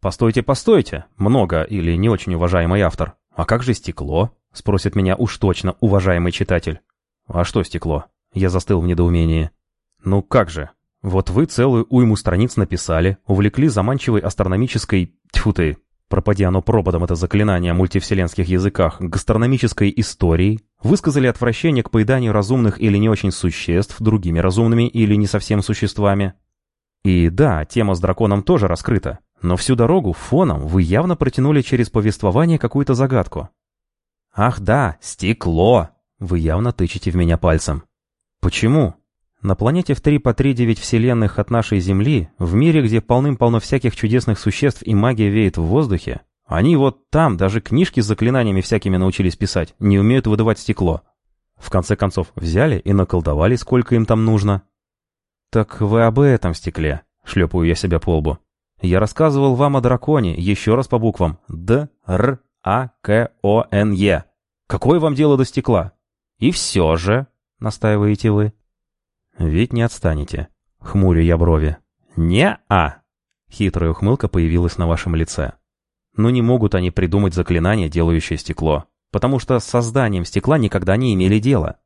«Постойте, постойте, много или не очень уважаемый автор. А как же стекло?» — спросит меня уж точно уважаемый читатель. «А что стекло?» Я застыл в недоумении. «Ну как же? Вот вы целую уйму страниц написали, увлекли заманчивой астрономической... Тьфу ты, пропади оно пропадом это заклинание о мультивселенских языках, гастрономической историей, высказали отвращение к поеданию разумных или не очень существ другими разумными или не совсем существами. И да, тема с драконом тоже раскрыта, но всю дорогу фоном вы явно протянули через повествование какую-то загадку. «Ах да, стекло!» Вы явно тычете в меня пальцем. Почему? На планете в 3 по 3-9 вселенных от нашей Земли, в мире, где полным-полно всяких чудесных существ и магия веет в воздухе, они вот там даже книжки с заклинаниями всякими научились писать, не умеют выдавать стекло. В конце концов, взяли и наколдовали, сколько им там нужно. «Так вы об этом стекле», — шлепаю я себя по лбу. «Я рассказывал вам о драконе, еще раз по буквам. Д, Р, А, К, О, Н, Е. Какое вам дело до стекла? И все же, настаиваете вы. Ведь не отстанете. Хмурю я брови. Не-а. Хитрая ухмылка появилась на вашем лице. Но не могут они придумать заклинание, делающее стекло. Потому что с созданием стекла никогда не имели дела.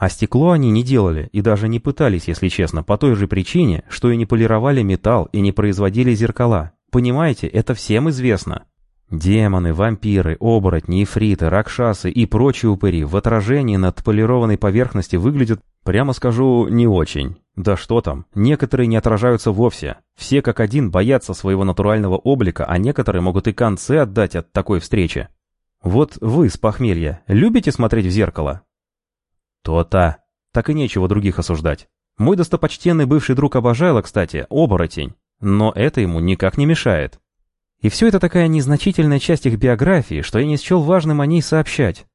А стекло они не делали и даже не пытались, если честно, по той же причине, что и не полировали металл и не производили зеркала. Понимаете, это всем известно. Демоны, вампиры, оборотни, ифриты, ракшасы и прочие упыри в отражении на отполированной поверхности выглядят, прямо скажу, не очень. Да что там, некоторые не отражаются вовсе. Все как один боятся своего натурального облика, а некоторые могут и концы отдать от такой встречи. Вот вы с похмелья любите смотреть в зеркало? То-то. Так и нечего других осуждать. Мой достопочтенный бывший друг обожала, кстати, оборотень. Но это ему никак не мешает. И все это такая незначительная часть их биографии, что я не счел важным о ней сообщать.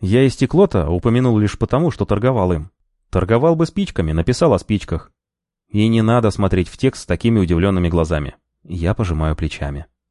Я и стекло-то упомянул лишь потому, что торговал им. Торговал бы спичками, написал о спичках. И не надо смотреть в текст с такими удивленными глазами. Я пожимаю плечами.